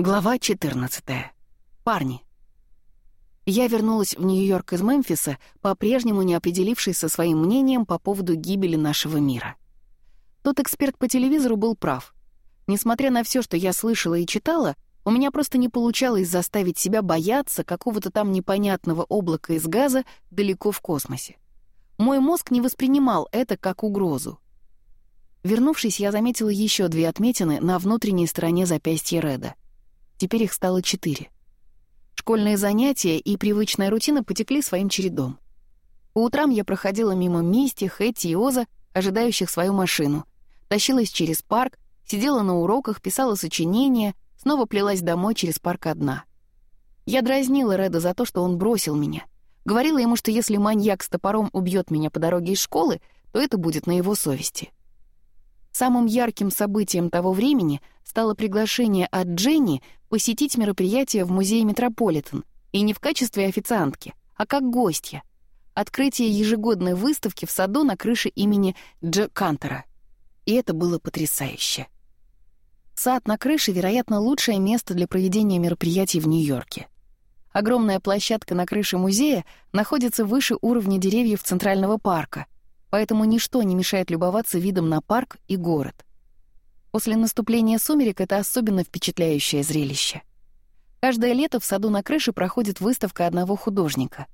Глава 14. Парни. Я вернулась в Нью-Йорк из Мемфиса, по-прежнему не определившись со своим мнением по поводу гибели нашего мира. Тот эксперт по телевизору был прав. Несмотря на все, что я слышала и читала, у меня просто не получалось заставить себя бояться какого-то там непонятного облака из газа далеко в космосе. Мой мозг не воспринимал это как угрозу. Вернувшись, я заметила еще две отметины на внутренней стороне запястья Реда — Теперь их стало четыре. Школьные занятия и привычная рутина потекли своим чередом. По утрам я проходила мимо Мисти, Хэти и Оза, ожидающих свою машину. Тащилась через парк, сидела на уроках, писала сочинения, снова плелась домой через парк одна. Я дразнила Реда за то, что он бросил меня. Говорила ему, что если маньяк с топором убьет меня по дороге из школы, то это будет на его совести. Самым ярким событием того времени стало приглашение от Дженни посетить мероприятие в музее «Метрополитен», и не в качестве официантки, а как гостья. Открытие ежегодной выставки в саду на крыше имени Дж. Кантера. И это было потрясающе. Сад на крыше, вероятно, лучшее место для проведения мероприятий в Нью-Йорке. Огромная площадка на крыше музея находится выше уровня деревьев Центрального парка, поэтому ничто не мешает любоваться видом на парк и город. После наступления сумерек это особенно впечатляющее зрелище. Каждое лето в саду на крыше проходит выставка одного художника.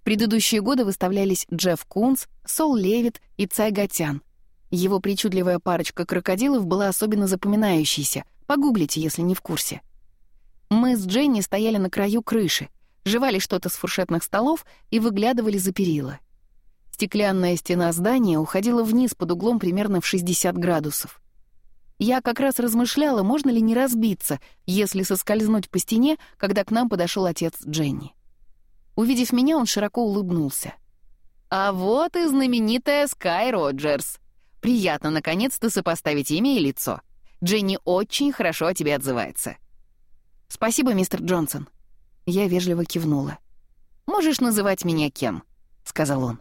В предыдущие годы выставлялись Джефф Кунс, Сол Левит и Цай Гатян. Его причудливая парочка крокодилов была особенно запоминающейся. Погуглите, если не в курсе. Мы с Дженни стояли на краю крыши, жевали что-то с фуршетных столов и выглядывали за перила. Стеклянная стена здания уходила вниз под углом примерно в 60 градусов. Я как раз размышляла, можно ли не разбиться, если соскользнуть по стене, когда к нам подошел отец Дженни. Увидев меня, он широко улыбнулся. «А вот и знаменитая Скай Роджерс. Приятно, наконец-то, сопоставить имя и лицо. Дженни очень хорошо о тебе отзывается». «Спасибо, мистер Джонсон». Я вежливо кивнула. «Можешь называть меня Кен?» — сказал он.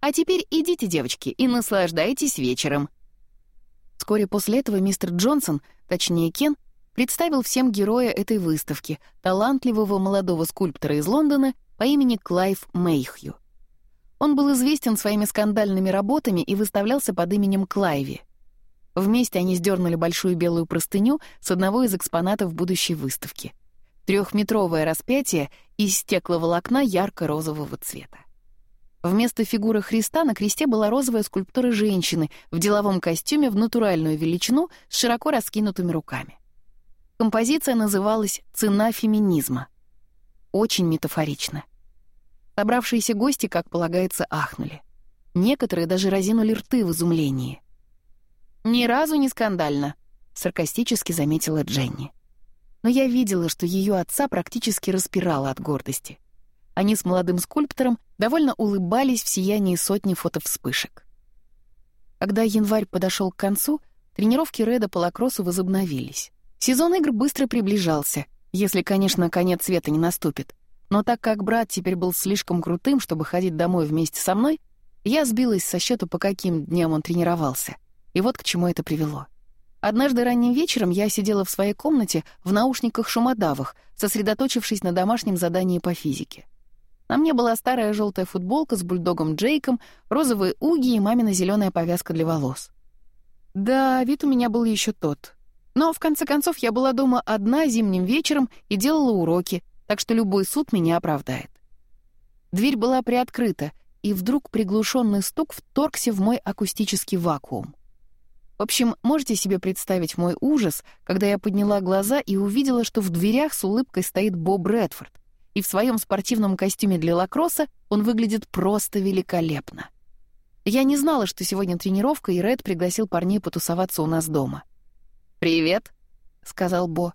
«А теперь идите, девочки, и наслаждайтесь вечером». Вскоре после этого мистер Джонсон, точнее Кен, представил всем героя этой выставки, талантливого молодого скульптора из Лондона по имени Клайв Мейхью. Он был известен своими скандальными работами и выставлялся под именем Клайви. Вместе они сдернули большую белую простыню с одного из экспонатов будущей выставки. Трехметровое распятие из стекловолокна ярко-розового цвета. Вместо фигуры Христа на кресте была розовая скульптура женщины в деловом костюме в натуральную величину с широко раскинутыми руками. Композиция называлась «Цена феминизма». Очень метафорично. Собравшиеся гости, как полагается, ахнули. Некоторые даже разинули рты в изумлении. «Ни разу не скандально», — саркастически заметила Дженни. Но я видела, что ее отца практически распирало от гордости — они с молодым скульптором довольно улыбались в сиянии сотни фотовспышек. Когда январь подошел к концу, тренировки Реда по лакроссу возобновились. Сезон игр быстро приближался, если, конечно, конец света не наступит. Но так как брат теперь был слишком крутым, чтобы ходить домой вместе со мной, я сбилась со счета, по каким дням он тренировался. И вот к чему это привело. Однажды ранним вечером я сидела в своей комнате в наушниках-шумодавах, сосредоточившись на домашнем задании по физике. На мне была старая желтая футболка с бульдогом Джейком, розовые уги и мамина зеленая повязка для волос. Да, вид у меня был еще тот. Но, в конце концов, я была дома одна зимним вечером и делала уроки, так что любой суд меня оправдает. Дверь была приоткрыта, и вдруг приглушенный стук вторгся в мой акустический вакуум. В общем, можете себе представить мой ужас, когда я подняла глаза и увидела, что в дверях с улыбкой стоит Боб Редфорд и в своем спортивном костюме для лакросса он выглядит просто великолепно. Я не знала, что сегодня тренировка, и Ред пригласил парней потусоваться у нас дома. «Привет», — сказал Бо.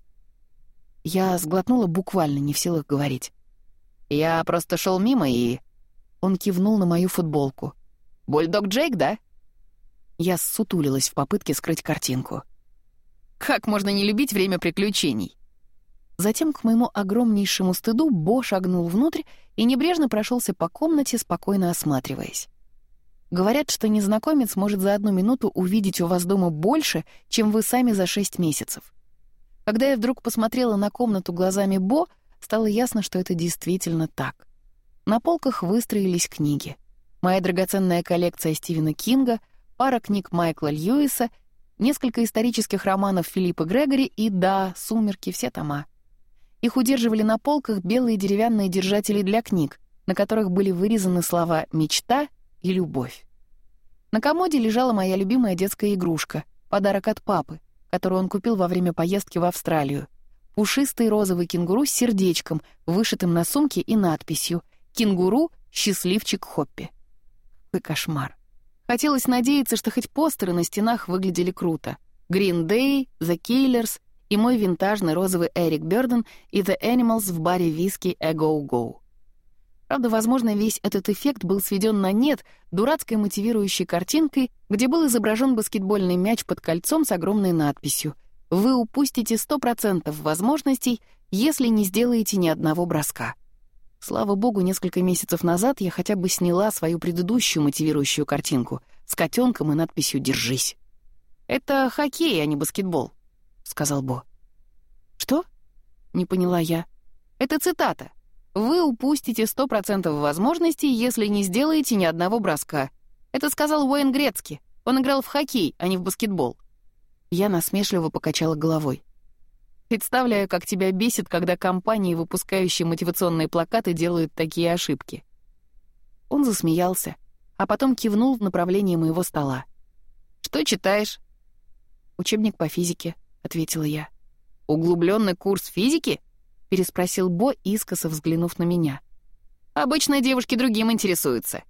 Я сглотнула буквально, не в силах говорить. «Я просто шел мимо и...» Он кивнул на мою футболку. «Бульдог Джейк, да?» Я ссутулилась в попытке скрыть картинку. «Как можно не любить время приключений?» Затем, к моему огромнейшему стыду, Бо шагнул внутрь и небрежно прошелся по комнате, спокойно осматриваясь. Говорят, что незнакомец может за одну минуту увидеть у вас дома больше, чем вы сами за шесть месяцев. Когда я вдруг посмотрела на комнату глазами Бо, стало ясно, что это действительно так. На полках выстроились книги. Моя драгоценная коллекция Стивена Кинга, пара книг Майкла Льюиса, несколько исторических романов Филиппа Грегори и, да, «Сумерки», все тома. Их удерживали на полках белые деревянные держатели для книг, на которых были вырезаны слова «мечта» и «любовь». На комоде лежала моя любимая детская игрушка — подарок от папы, которую он купил во время поездки в Австралию. Пушистый розовый кенгуру с сердечком, вышитым на сумке и надписью «Кенгуру — счастливчик Хоппи». Какой кошмар. Хотелось надеяться, что хоть постеры на стенах выглядели круто. «Green Day», «The Killers», и мой винтажный розовый Эрик Бёрден и The Animals в баре виски A Go Правда, возможно, весь этот эффект был сведен на нет дурацкой мотивирующей картинкой, где был изображен баскетбольный мяч под кольцом с огромной надписью «Вы упустите 100% возможностей, если не сделаете ни одного броска». Слава богу, несколько месяцев назад я хотя бы сняла свою предыдущую мотивирующую картинку с котенком и надписью «Держись». Это хоккей, а не баскетбол сказал Бо. «Что?» — не поняла я. «Это цитата. Вы упустите сто процентов возможностей, если не сделаете ни одного броска. Это сказал Уэйн Грецки. Он играл в хоккей, а не в баскетбол». Я насмешливо покачала головой. «Представляю, как тебя бесит, когда компании, выпускающие мотивационные плакаты, делают такие ошибки». Он засмеялся, а потом кивнул в направлении моего стола. «Что читаешь?» «Учебник по физике», ответила я. «Углубленный курс физики?» — переспросил Бо, искоса взглянув на меня. «Обычно девушки другим интересуются».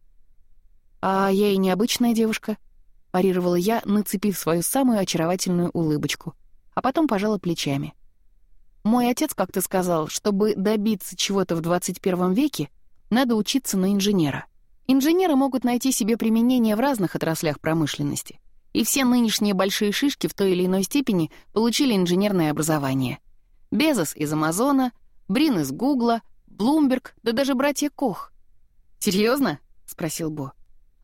«А я и необычная девушка», — парировала я, нацепив свою самую очаровательную улыбочку, а потом пожала плечами. «Мой отец как-то сказал, чтобы добиться чего-то в 21 веке, надо учиться на инженера. Инженеры могут найти себе применение в разных отраслях промышленности и все нынешние большие шишки в той или иной степени получили инженерное образование. Безос из Амазона, Брин из Гугла, Блумберг, да даже братья Кох. «Серьезно?» — спросил Бо.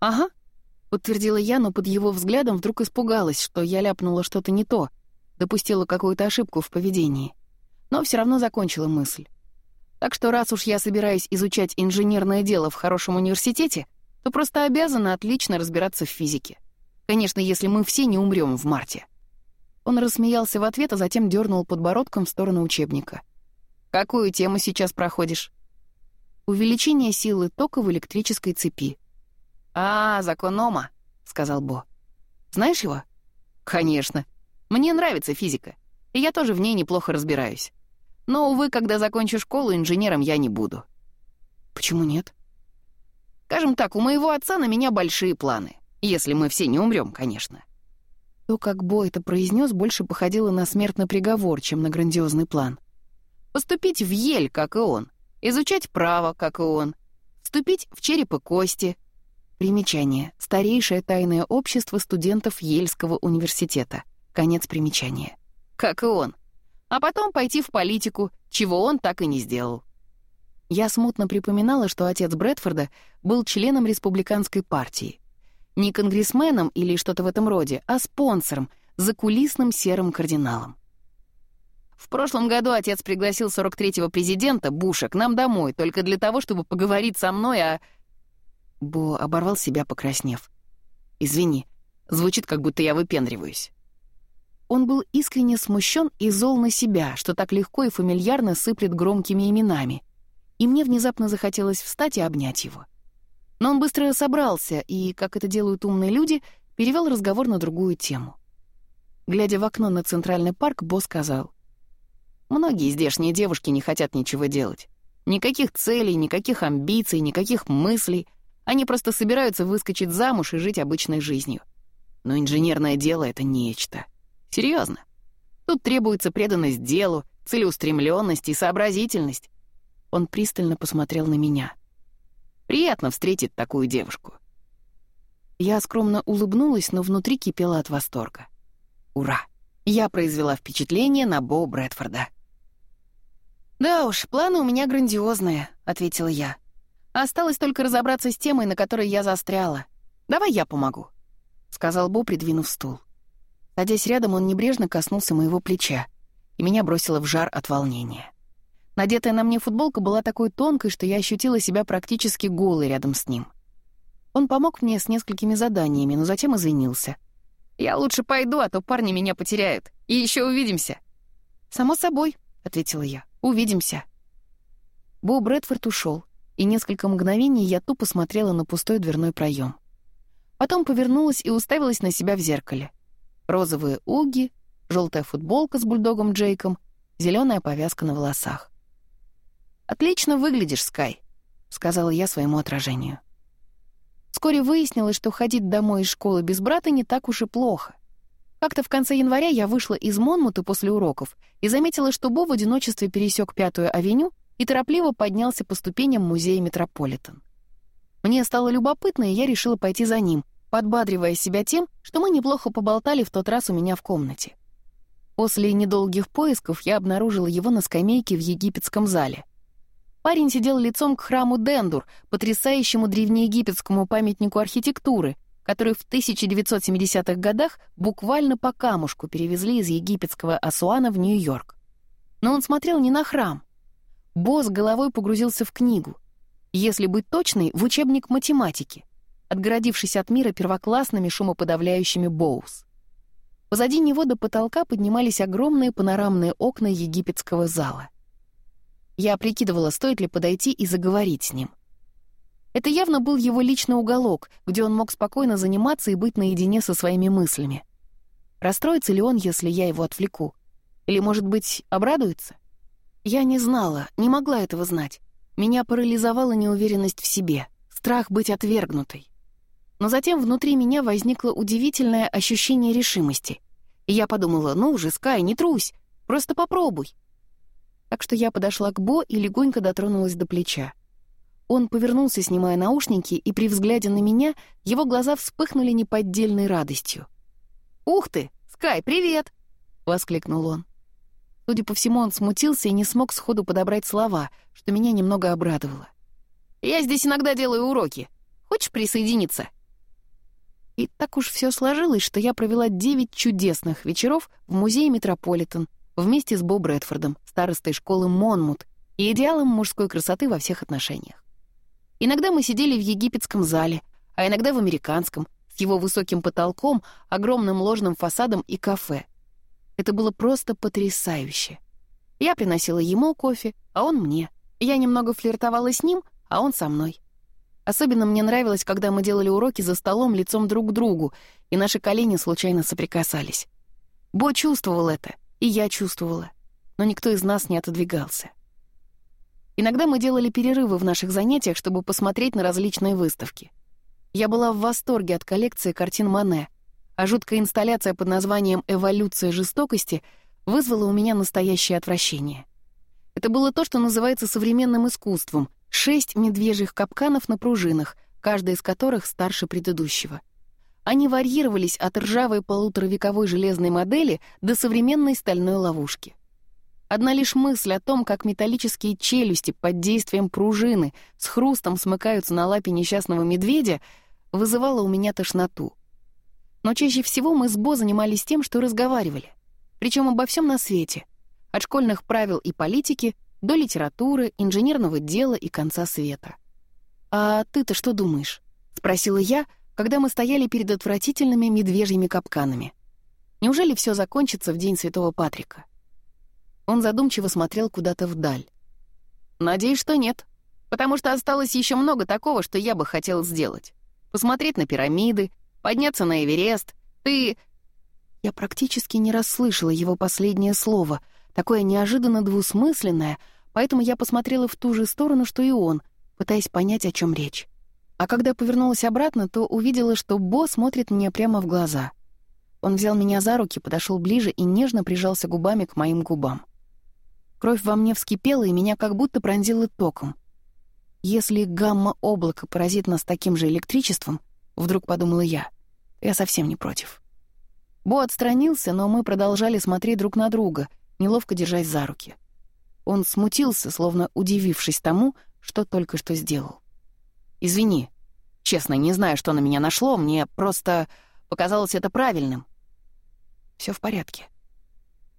«Ага», — подтвердила я, но под его взглядом вдруг испугалась, что я ляпнула что-то не то, допустила какую-то ошибку в поведении. Но все равно закончила мысль. Так что раз уж я собираюсь изучать инженерное дело в хорошем университете, то просто обязана отлично разбираться в физике. Конечно, если мы все не умрем в марте». Он рассмеялся в ответ, а затем дернул подбородком в сторону учебника. «Какую тему сейчас проходишь?» «Увеличение силы тока в электрической цепи». «А, закон Ома», — сказал Бо. «Знаешь его?» «Конечно. Мне нравится физика, и я тоже в ней неплохо разбираюсь. Но, увы, когда закончу школу, инженером я не буду». «Почему нет?» «Скажем так, у моего отца на меня большие планы. Если мы все не умрем, конечно. То, как Бо это произнес, больше походило на смертный приговор, чем на грандиозный план. Поступить в Ель, как и он. Изучать право, как и он. Вступить в череп и кости. Примечание. Старейшее тайное общество студентов Ельского университета. Конец примечания. Как и он. А потом пойти в политику, чего он так и не сделал. Я смутно припоминала, что отец Брэдфорда был членом республиканской партии. Не конгрессменом или что-то в этом роде, а спонсором, закулисным серым кардиналом. В прошлом году отец пригласил 43-го президента Буша к нам домой только для того, чтобы поговорить со мной о... Бо оборвал себя, покраснев. «Извини, звучит, как будто я выпендриваюсь». Он был искренне смущен и зол на себя, что так легко и фамильярно сыплет громкими именами. И мне внезапно захотелось встать и обнять его. Но он быстро собрался и, как это делают умные люди, перевел разговор на другую тему. Глядя в окно на Центральный парк, Бо сказал, «Многие здешние девушки не хотят ничего делать. Никаких целей, никаких амбиций, никаких мыслей. Они просто собираются выскочить замуж и жить обычной жизнью. Но инженерное дело — это нечто. Серьезно. Тут требуется преданность делу, целеустремленность и сообразительность. Он пристально посмотрел на меня. Приятно встретить такую девушку. Я скромно улыбнулась, но внутри кипела от восторга. Ура! Я произвела впечатление на Бо Брэдфорда. «Да уж, планы у меня грандиозные», — ответила я. «Осталось только разобраться с темой, на которой я застряла. Давай я помогу», — сказал Бо, придвинув стул. Садясь рядом, он небрежно коснулся моего плеча, и меня бросило в жар от волнения. Надетая на мне футболка была такой тонкой, что я ощутила себя практически голой рядом с ним. Он помог мне с несколькими заданиями, но затем извинился. «Я лучше пойду, а то парни меня потеряют. И еще увидимся». «Само собой», — ответила я. «Увидимся». Бо Брэдфорд ушел, и несколько мгновений я тупо смотрела на пустой дверной проем. Потом повернулась и уставилась на себя в зеркале. Розовые уги, желтая футболка с бульдогом Джейком, зеленая повязка на волосах. «Отлично выглядишь, Скай», — сказала я своему отражению. Вскоре выяснилось, что ходить домой из школы без брата не так уж и плохо. Как-то в конце января я вышла из Монмута после уроков и заметила, что Бо в одиночестве пересек Пятую авеню и торопливо поднялся по ступеням музея Метрополитен. Мне стало любопытно, и я решила пойти за ним, подбадривая себя тем, что мы неплохо поболтали в тот раз у меня в комнате. После недолгих поисков я обнаружила его на скамейке в египетском зале. Парень сидел лицом к храму Дендур, потрясающему древнеегипетскому памятнику архитектуры, который в 1970-х годах буквально по камушку перевезли из египетского Асуана в Нью-Йорк. Но он смотрел не на храм. Босс головой погрузился в книгу. Если быть точной, в учебник математики, отгородившись от мира первоклассными шумоподавляющими Боус. Позади него до потолка поднимались огромные панорамные окна египетского зала. Я прикидывала, стоит ли подойти и заговорить с ним. Это явно был его личный уголок, где он мог спокойно заниматься и быть наедине со своими мыслями. Расстроится ли он, если я его отвлеку? Или, может быть, обрадуется? Я не знала, не могла этого знать. Меня парализовала неуверенность в себе, страх быть отвергнутой. Но затем внутри меня возникло удивительное ощущение решимости. И я подумала, ну же, Скай, не трусь, просто попробуй так что я подошла к Бо и легонько дотронулась до плеча. Он повернулся, снимая наушники, и при взгляде на меня его глаза вспыхнули неподдельной радостью. «Ух ты! Скай, привет!» — воскликнул он. Судя по всему, он смутился и не смог сходу подобрать слова, что меня немного обрадовало. «Я здесь иногда делаю уроки. Хочешь присоединиться?» И так уж все сложилось, что я провела девять чудесных вечеров в музее «Метрополитен», вместе с Бо Брэдфордом, старостой школы Монмут и идеалом мужской красоты во всех отношениях. Иногда мы сидели в египетском зале, а иногда в американском, с его высоким потолком, огромным ложным фасадом и кафе. Это было просто потрясающе. Я приносила ему кофе, а он мне. Я немного флиртовала с ним, а он со мной. Особенно мне нравилось, когда мы делали уроки за столом лицом друг к другу, и наши колени случайно соприкасались. Бо чувствовал это, и я чувствовала, но никто из нас не отодвигался. Иногда мы делали перерывы в наших занятиях, чтобы посмотреть на различные выставки. Я была в восторге от коллекции картин Мане, а жуткая инсталляция под названием «Эволюция жестокости» вызвала у меня настоящее отвращение. Это было то, что называется современным искусством — шесть медвежьих капканов на пружинах, каждый из которых старше предыдущего — они варьировались от ржавой полуторавековой железной модели до современной стальной ловушки. Одна лишь мысль о том, как металлические челюсти под действием пружины с хрустом смыкаются на лапе несчастного медведя, вызывала у меня тошноту. Но чаще всего мы с Бо занимались тем, что разговаривали. Причем обо всем на свете. От школьных правил и политики до литературы, инженерного дела и конца света. «А ты-то что думаешь?» — спросила я — когда мы стояли перед отвратительными медвежьими капканами. Неужели все закончится в день Святого Патрика? Он задумчиво смотрел куда-то вдаль. «Надеюсь, что нет, потому что осталось еще много такого, что я бы хотел сделать. Посмотреть на пирамиды, подняться на Эверест. Ты...» Я практически не расслышала его последнее слово, такое неожиданно двусмысленное, поэтому я посмотрела в ту же сторону, что и он, пытаясь понять, о чем речь. А когда повернулась обратно, то увидела, что Бо смотрит мне прямо в глаза. Он взял меня за руки, подошел ближе и нежно прижался губами к моим губам. Кровь во мне вскипела, и меня как будто пронзило током. «Если гамма-облако поразит нас таким же электричеством», — вдруг подумала я, — «я совсем не против». Бо отстранился, но мы продолжали смотреть друг на друга, неловко держась за руки. Он смутился, словно удивившись тому, что только что сделал. «Извини», Честно, не знаю, что на меня нашло, мне просто показалось это правильным. Все в порядке.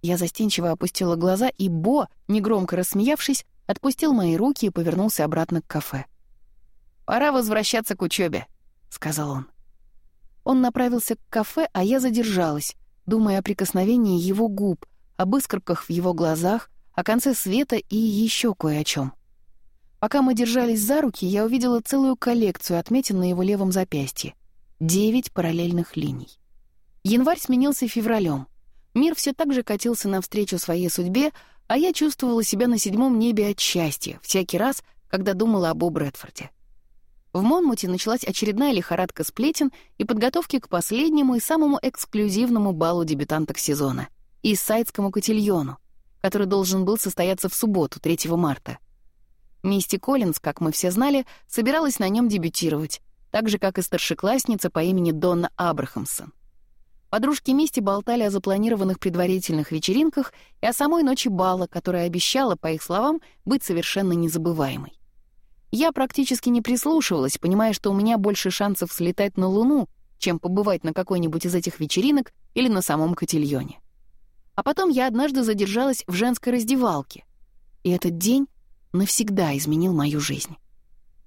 Я застенчиво опустила глаза, и Бо, негромко рассмеявшись, отпустил мои руки и повернулся обратно к кафе. «Пора возвращаться к учебе, сказал он. Он направился к кафе, а я задержалась, думая о прикосновении его губ, об искорках в его глазах, о конце света и еще кое о чем. Пока мы держались за руки, я увидела целую коллекцию отметин на его левом запястье. Девять параллельных линий. Январь сменился февралем. Мир все так же катился навстречу своей судьбе, а я чувствовала себя на седьмом небе от счастья, всякий раз, когда думала об Брэдфорде. В Монмуте началась очередная лихорадка сплетен и подготовки к последнему и самому эксклюзивному балу дебютанток сезона — Иссайдскому котильону, который должен был состояться в субботу, 3 марта. Мисти Коллинз, как мы все знали, собиралась на нем дебютировать, так же, как и старшеклассница по имени Донна Абрахамсон. Подружки Мисти болтали о запланированных предварительных вечеринках и о самой ночи бала, которая обещала, по их словам, быть совершенно незабываемой. Я практически не прислушивалась, понимая, что у меня больше шансов слетать на Луну, чем побывать на какой-нибудь из этих вечеринок или на самом котельоне. А потом я однажды задержалась в женской раздевалке. И этот день навсегда изменил мою жизнь.